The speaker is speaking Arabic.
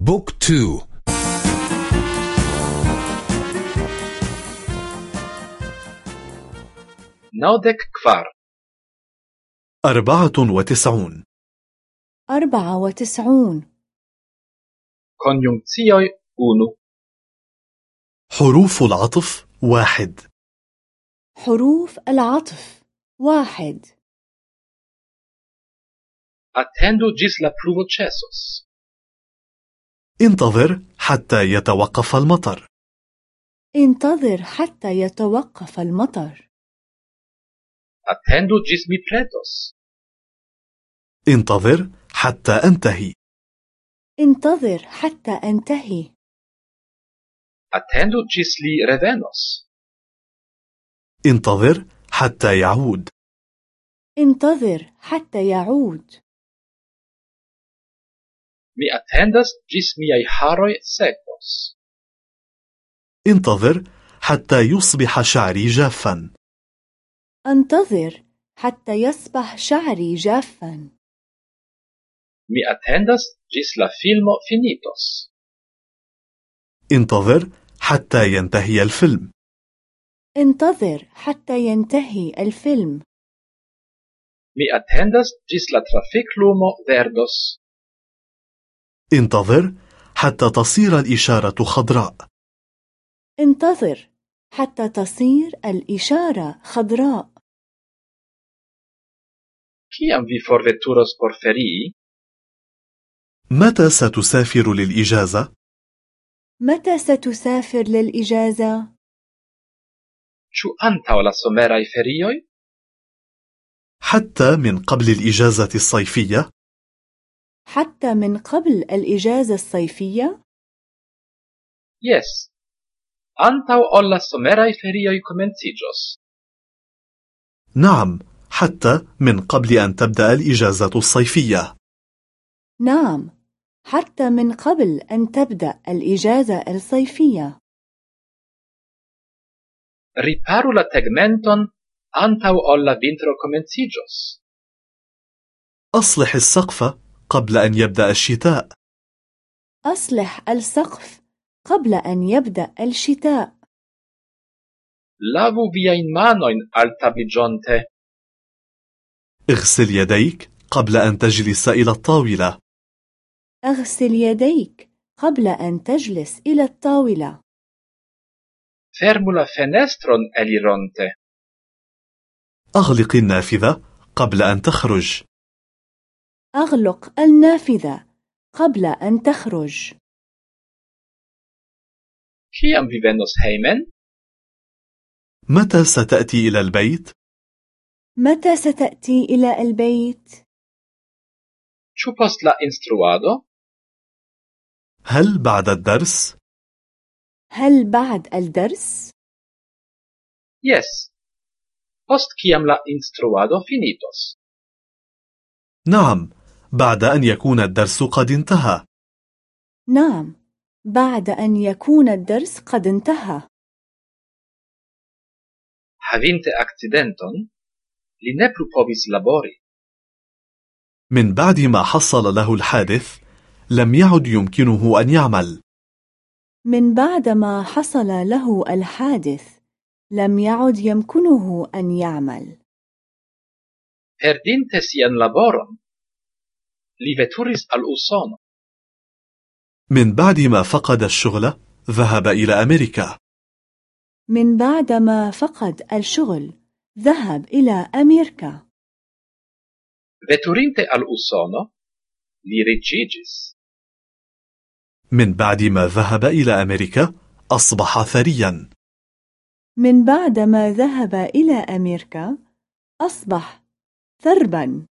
book two. Naŭdek kvar. أربعة وتسعون. أربعة وتسعون. Konjunkcioj unu حروف العطف واحد. حروف العطف واحد. Attendu ĝis la pluvo ĉesos. انتظر حتى يتوقف المطر. انتظر حتى يتوقف المطر. Attendu ĝis mi pretos. انتظر حتى أنتهي. انتظر حتى أنتهي. Attendu ĝis li revenos. انتظر حتى يعود. انتظر حتى يعود. Mi atendas ĝis miaj haroj sekos انتظر حتى يصبح شعري جافا. انتظر حتى يصبح شعري جافا. Mi atendas ĝis la filmo finiĝos. انتظر حتى ينتهي الفيلم. انتظر حتى ينتهي الفيلم. مي أتندس جس لا ترافيك لومو فيردوس. انتظر حتى تصير الإشارة خضراء انتظر حتى تصير الإشارة خضراء Kiam vi forveturos por ferii? متى ستسافر للإجازة؟ متى ستسافر للإجازة؟ Ĉu antaŭ la someraj ferioj? حتى من قبل الإجازة الصيفية؟ حتى من قبل الإجازة الصيفية؟ Jes. Antaŭ ol la someraj ferioj komenciĝos. نعم حتى من قبل أن تبدأ الإجازة الصيفية نعم حتى من قبل أن تبدأ الإجازة الصيفية Riparu la tegmenton antaŭ ol la vintro komenciĝos. أصلح السقف قبل أن يبدأ الشتاء. أصلح السقف قبل أن يبدأ الشتاء. Lavu viajn manojn altabliĝonte. اغسل يديك قبل أن تجلس إلى الطاولة. أغسل يديك قبل أن تجلس إلى الطاولة. Fermu la fenestron elironte. أغلق النافذة قبل أن تخرج. أغلق النافذة قبل أن تخرج Kiam vi venos hejmen? متى ستأتي إلى البيت؟ متى ستأتي إلى البيت؟ Ĉu post la instruado? هل بعد الدرس؟ هل بعد الدرس؟ Jes. Post kiam la instruado finitos. نعم بعد أن يكون الدرس قد انتهى. نعم بعد أن يكون الدرس قد انتهى. Havinte li ne plu povis labori. من بعد ما حصل له الحادث لم يعد يمكنه أن يعمل. من بعد ما حصل له الحادث لم يعد يمكنه أن يعمل. Perdinte sian laboron, li veturis al Usono. من بعد ما فقد الشغل ذهب إلى أمريكا من بعد ما فقد الشغل ذهب إلى أمريكا Veturinte al Usono, li riĉiĝis. من بعد ما ذهب إلى أمريكا أصبح ثريا من بعد ما ذهب إلى أمريكا أصبح ثربا